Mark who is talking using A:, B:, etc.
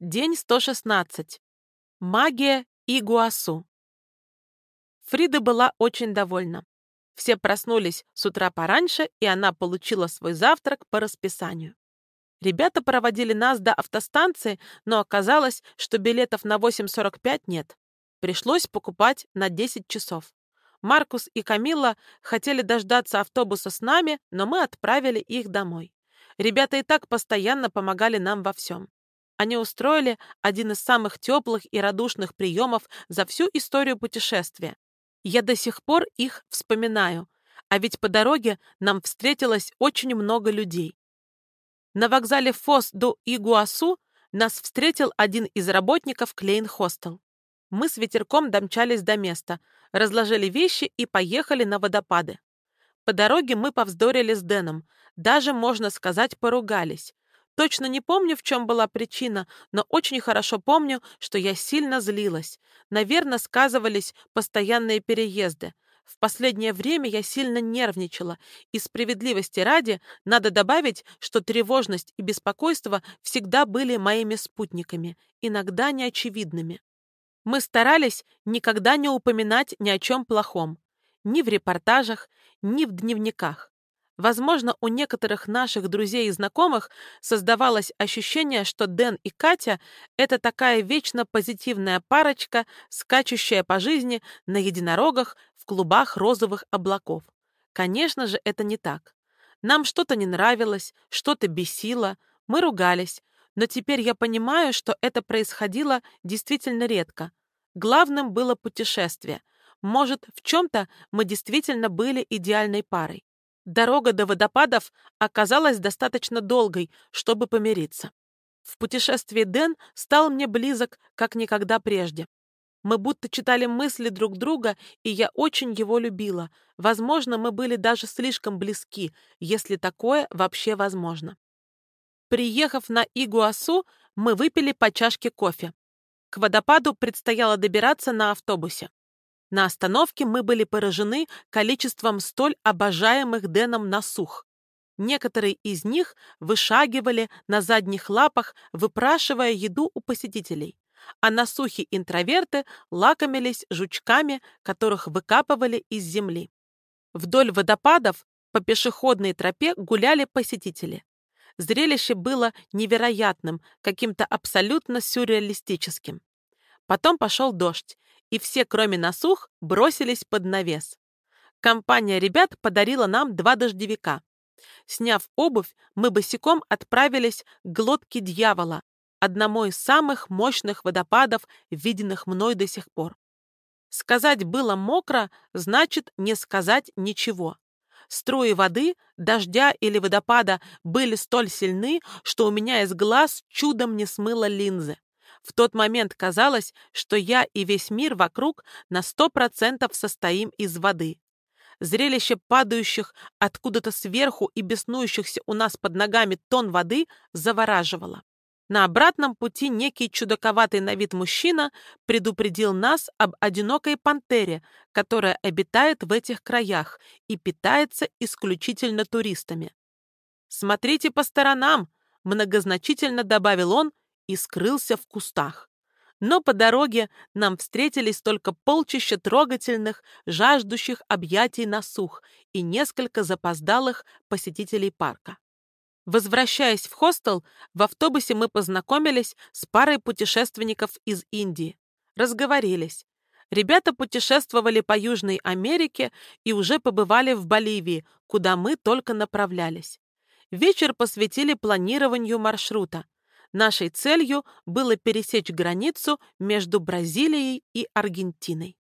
A: День 116. Магия Игуасу. Фрида была очень довольна. Все проснулись с утра пораньше, и она получила свой завтрак по расписанию. Ребята проводили нас до автостанции, но оказалось, что билетов на 8.45 нет. Пришлось покупать на 10 часов. Маркус и Камилла хотели дождаться автобуса с нами, но мы отправили их домой. Ребята и так постоянно помогали нам во всем. Они устроили один из самых теплых и радушных приемов за всю историю путешествия. Я до сих пор их вспоминаю, а ведь по дороге нам встретилось очень много людей. На вокзале Фос до Игуасу нас встретил один из работников Клейн Хостел. Мы с ветерком домчались до места, разложили вещи и поехали на водопады. По дороге мы повздорили с Дэном, даже, можно сказать, поругались. Точно не помню, в чем была причина, но очень хорошо помню, что я сильно злилась. Наверное, сказывались постоянные переезды. В последнее время я сильно нервничала, и справедливости ради надо добавить, что тревожность и беспокойство всегда были моими спутниками, иногда неочевидными. Мы старались никогда не упоминать ни о чем плохом, ни в репортажах, ни в дневниках. Возможно, у некоторых наших друзей и знакомых создавалось ощущение, что Дэн и Катя — это такая вечно позитивная парочка, скачущая по жизни на единорогах в клубах розовых облаков. Конечно же, это не так. Нам что-то не нравилось, что-то бесило, мы ругались, но теперь я понимаю, что это происходило действительно редко. Главным было путешествие. Может, в чем-то мы действительно были идеальной парой. Дорога до водопадов оказалась достаточно долгой, чтобы помириться. В путешествии Дэн стал мне близок, как никогда прежде. Мы будто читали мысли друг друга, и я очень его любила. Возможно, мы были даже слишком близки, если такое вообще возможно. Приехав на Игуасу, мы выпили по чашке кофе. К водопаду предстояло добираться на автобусе. На остановке мы были поражены количеством столь обожаемых Дэном насух. Некоторые из них вышагивали на задних лапах, выпрашивая еду у посетителей, а насухи-интроверты лакомились жучками, которых выкапывали из земли. Вдоль водопадов по пешеходной тропе гуляли посетители. Зрелище было невероятным, каким-то абсолютно сюрреалистическим. Потом пошел дождь, и все, кроме насух, бросились под навес. Компания ребят подарила нам два дождевика. Сняв обувь, мы босиком отправились к глотке дьявола, одному из самых мощных водопадов, виденных мной до сих пор. Сказать было мокро, значит не сказать ничего. Струи воды, дождя или водопада были столь сильны, что у меня из глаз чудом не смыло линзы. В тот момент казалось, что я и весь мир вокруг на сто процентов состоим из воды. Зрелище падающих откуда-то сверху и беснующихся у нас под ногами тон воды завораживало. На обратном пути некий чудаковатый на вид мужчина предупредил нас об одинокой пантере, которая обитает в этих краях и питается исключительно туристами. «Смотрите по сторонам», — многозначительно добавил он, и скрылся в кустах. Но по дороге нам встретились только полчища трогательных, жаждущих объятий на сух и несколько запоздалых посетителей парка. Возвращаясь в хостел, в автобусе мы познакомились с парой путешественников из Индии. Разговорились. Ребята путешествовали по Южной Америке и уже побывали в Боливии, куда мы только направлялись. Вечер посвятили планированию маршрута. Нашей целью было пересечь границу между Бразилией и Аргентиной.